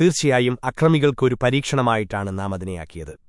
തീർച്ചയായും അക്രമികൾക്കൊരു പരീക്ഷണമായിട്ടാണ് നാം അതിനെയാക്കിയത്